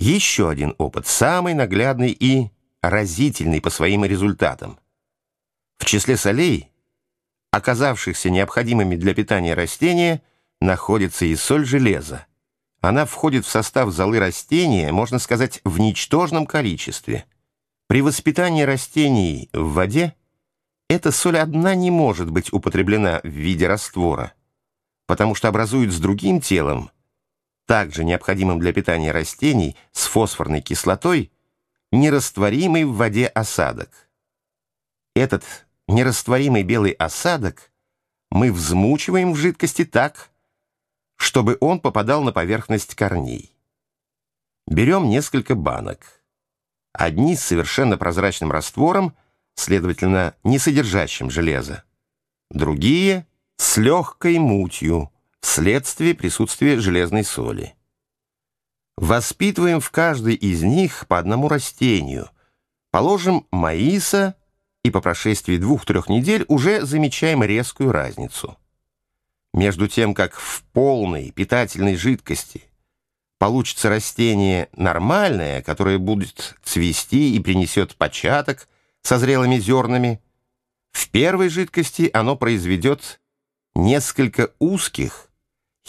Еще один опыт, самый наглядный и разительный по своим результатам. В числе солей, оказавшихся необходимыми для питания растения, находится и соль железа. Она входит в состав золы растения, можно сказать, в ничтожном количестве. При воспитании растений в воде эта соль одна не может быть употреблена в виде раствора, потому что образует с другим телом, также необходимым для питания растений, с фосфорной кислотой, нерастворимый в воде осадок. Этот нерастворимый белый осадок мы взмучиваем в жидкости так, чтобы он попадал на поверхность корней. Берем несколько банок. Одни с совершенно прозрачным раствором, следовательно, не содержащим железа. Другие с легкой мутью, вследствие присутствия железной соли. Воспитываем в каждой из них по одному растению. Положим маиса, и по прошествии двух-трех недель уже замечаем резкую разницу. Между тем, как в полной питательной жидкости получится растение нормальное, которое будет цвести и принесет початок со зрелыми зернами, в первой жидкости оно произведет несколько узких,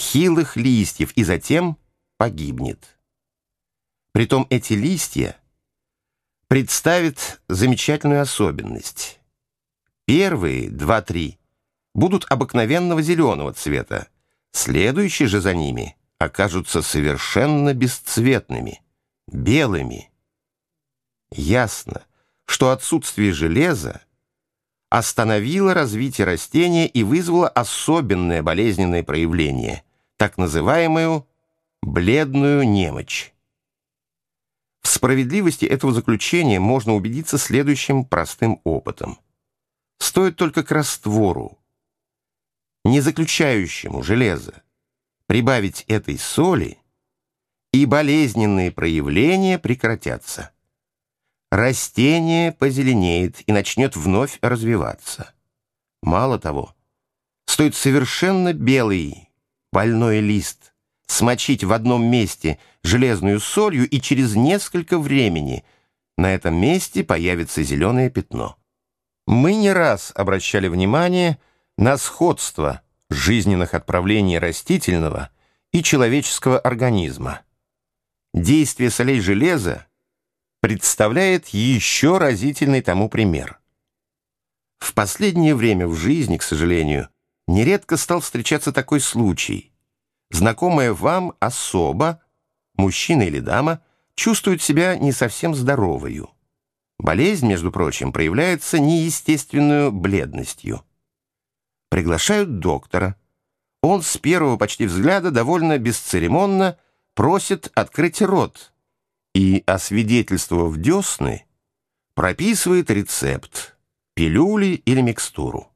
хилых листьев и затем погибнет. Притом эти листья представят замечательную особенность. Первые два-три будут обыкновенного зеленого цвета, следующие же за ними окажутся совершенно бесцветными, белыми. Ясно, что отсутствие железа остановило развитие растения и вызвало особенное болезненное проявление, так называемую бледную немочь. В справедливости этого заключения можно убедиться следующим простым опытом. Стоит только к раствору, не заключающему железо, прибавить этой соли, и болезненные проявления прекратятся. Растение позеленеет и начнет вновь развиваться. Мало того, стоит совершенно белый больной лист смочить в одном месте железную солью, и через несколько времени на этом месте появится зеленое пятно. Мы не раз обращали внимание на сходство жизненных отправлений растительного и человеческого организма. Действие солей железа представляет еще разительный тому пример. В последнее время в жизни, к сожалению, нередко стал встречаться такой случай – знакомая вам особа, мужчина или дама, чувствует себя не совсем здоровою. Болезнь, между прочим, проявляется неестественную бледностью. Приглашают доктора. Он с первого почти взгляда довольно бесцеремонно просит открыть рот и, освидетельствовав десны, прописывает рецепт, пилюли или микстуру.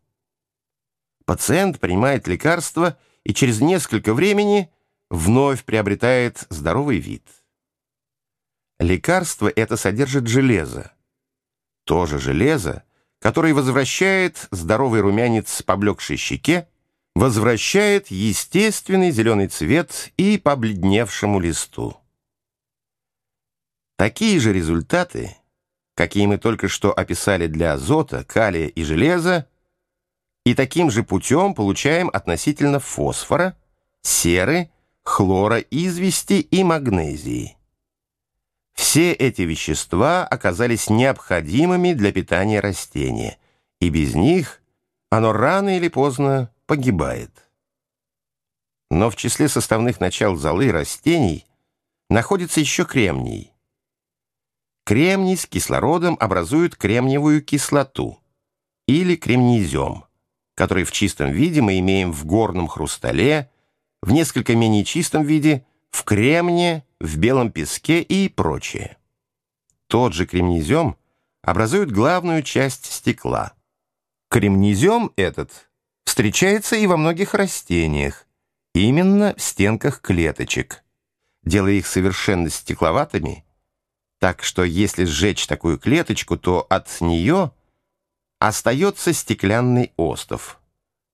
Пациент принимает лекарство и через несколько времени вновь приобретает здоровый вид. Лекарство это содержит железо. То же железо, которое возвращает здоровый румянец поблекшей щеке, возвращает естественный зеленый цвет и побледневшему листу. Такие же результаты, какие мы только что описали для азота, калия и железа, и таким же путем получаем относительно фосфора, серы, хлора, извести и магнезии. Все эти вещества оказались необходимыми для питания растения, и без них оно рано или поздно погибает. Но в числе составных начал золы растений находится еще кремний. Кремний с кислородом образует кремниевую кислоту или кремнезем который в чистом виде мы имеем в горном хрустале, в несколько менее чистом виде в кремне, в белом песке и прочее. Тот же кремнезем образует главную часть стекла. Кремнезем этот встречается и во многих растениях, именно в стенках клеточек, делая их совершенно стекловатыми, так что если сжечь такую клеточку, то от нее – остается стеклянный остов,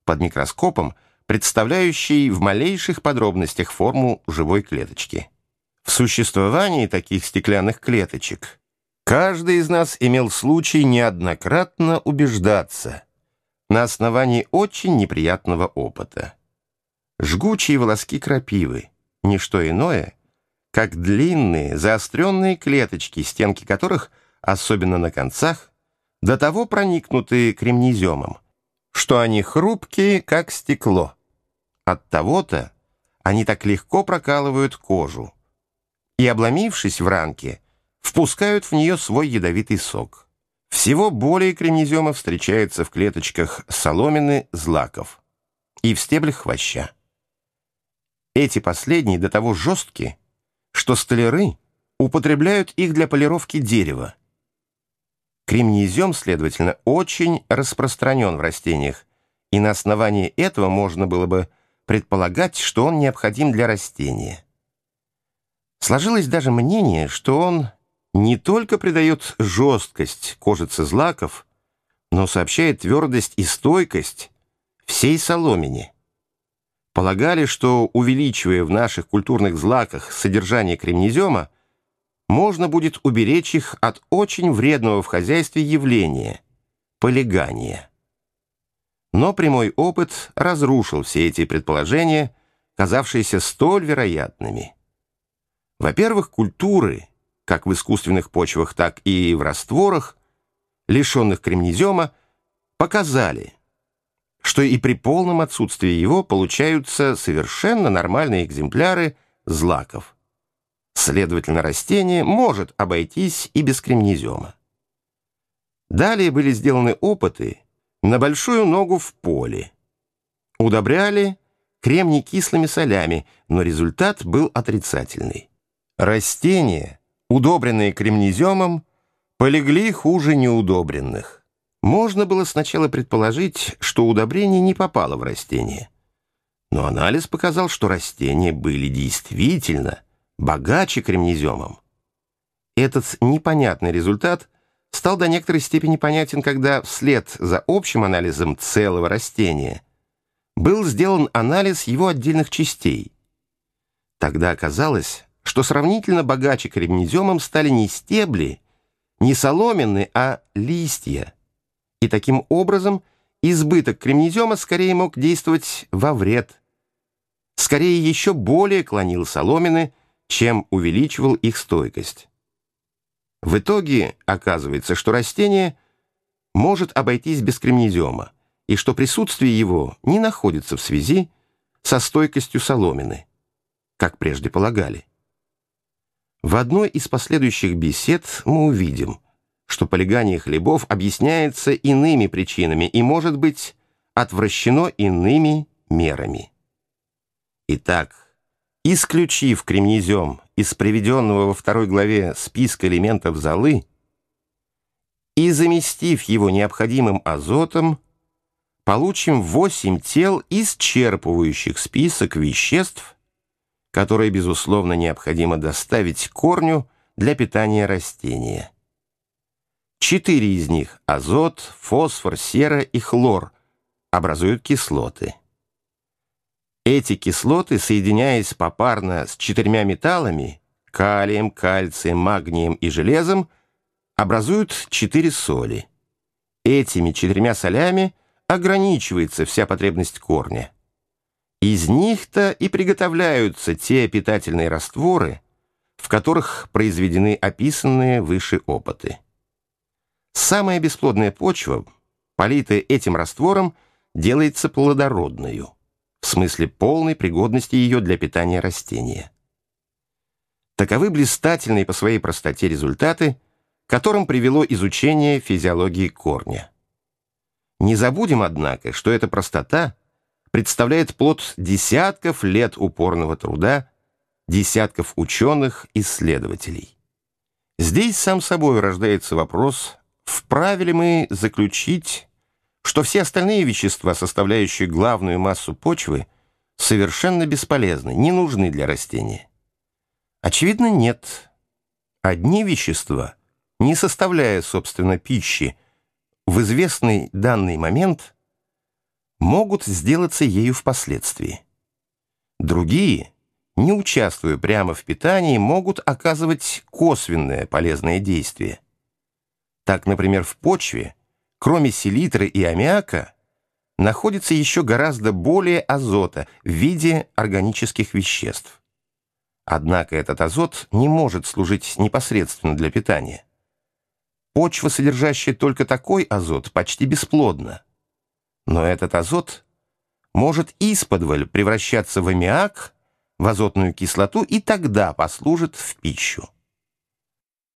под микроскопом представляющий в малейших подробностях форму живой клеточки. В существовании таких стеклянных клеточек каждый из нас имел случай неоднократно убеждаться на основании очень неприятного опыта. Жгучие волоски крапивы — ничто иное, как длинные заостренные клеточки, стенки которых, особенно на концах, до того проникнутые кремнеземом, что они хрупкие, как стекло. От того-то они так легко прокалывают кожу и, обломившись в ранке, впускают в нее свой ядовитый сок. Всего более кремнезема встречается в клеточках соломины злаков и в стеблях хвоща. Эти последние до того жесткие, что столяры употребляют их для полировки дерева. Кремнезем, следовательно, очень распространен в растениях, и на основании этого можно было бы предполагать, что он необходим для растения. Сложилось даже мнение, что он не только придает жесткость кожице злаков, но сообщает твердость и стойкость всей соломине. Полагали, что, увеличивая в наших культурных злаках содержание кремнезема, можно будет уберечь их от очень вредного в хозяйстве явления – полигания. Но прямой опыт разрушил все эти предположения, казавшиеся столь вероятными. Во-первых, культуры, как в искусственных почвах, так и в растворах, лишенных кремнезема, показали, что и при полном отсутствии его получаются совершенно нормальные экземпляры злаков. Следовательно, растение может обойтись и без кремнезема. Далее были сделаны опыты на большую ногу в поле. Удобряли кремний кислыми солями, но результат был отрицательный. Растения, удобренные кремнеземом, полегли хуже неудобренных. Можно было сначала предположить, что удобрение не попало в растение. Но анализ показал, что растения были действительно богаче кремнеземом. Этот непонятный результат стал до некоторой степени понятен, когда вслед за общим анализом целого растения был сделан анализ его отдельных частей. Тогда оказалось, что сравнительно богаче кремнеземом стали не стебли, не соломенные, а листья. И таким образом избыток кремнезема скорее мог действовать во вред. Скорее еще более клонил соломины, чем увеличивал их стойкость. В итоге оказывается, что растение может обойтись без кремнезема, и что присутствие его не находится в связи со стойкостью соломины, как прежде полагали. В одной из последующих бесед мы увидим, что полигание хлебов объясняется иными причинами и может быть отвращено иными мерами. Итак, исключив кремнезем из приведенного во второй главе списка элементов золы и заместив его необходимым азотом, получим восемь тел, исчерпывающих список веществ, которые, безусловно, необходимо доставить корню для питания растения. Четыре из них – азот, фосфор, сера и хлор – образуют кислоты. Эти кислоты, соединяясь попарно с четырьмя металлами – калием, кальцием, магнием и железом, образуют четыре соли. Этими четырьмя солями ограничивается вся потребность корня. Из них-то и приготовляются те питательные растворы, в которых произведены описанные выше опыты. Самая бесплодная почва, политая этим раствором, делается плодородной, в смысле полной пригодности ее для питания растения. Таковы блистательные по своей простоте результаты, которым привело изучение физиологии корня. Не забудем, однако, что эта простота – представляет плод десятков лет упорного труда, десятков ученых-исследователей. Здесь сам собой рождается вопрос, вправе ли мы заключить, что все остальные вещества, составляющие главную массу почвы, совершенно бесполезны, не нужны для растения. Очевидно, нет. Одни вещества, не составляя, собственно, пищи, в известный данный момент – могут сделаться ею впоследствии. Другие, не участвуя прямо в питании, могут оказывать косвенное полезное действие. Так, например, в почве, кроме селитры и аммиака, находится еще гораздо более азота в виде органических веществ. Однако этот азот не может служить непосредственно для питания. Почва, содержащая только такой азот, почти бесплодна. Но этот азот может исподволь превращаться в аммиак, в азотную кислоту и тогда послужит в пищу.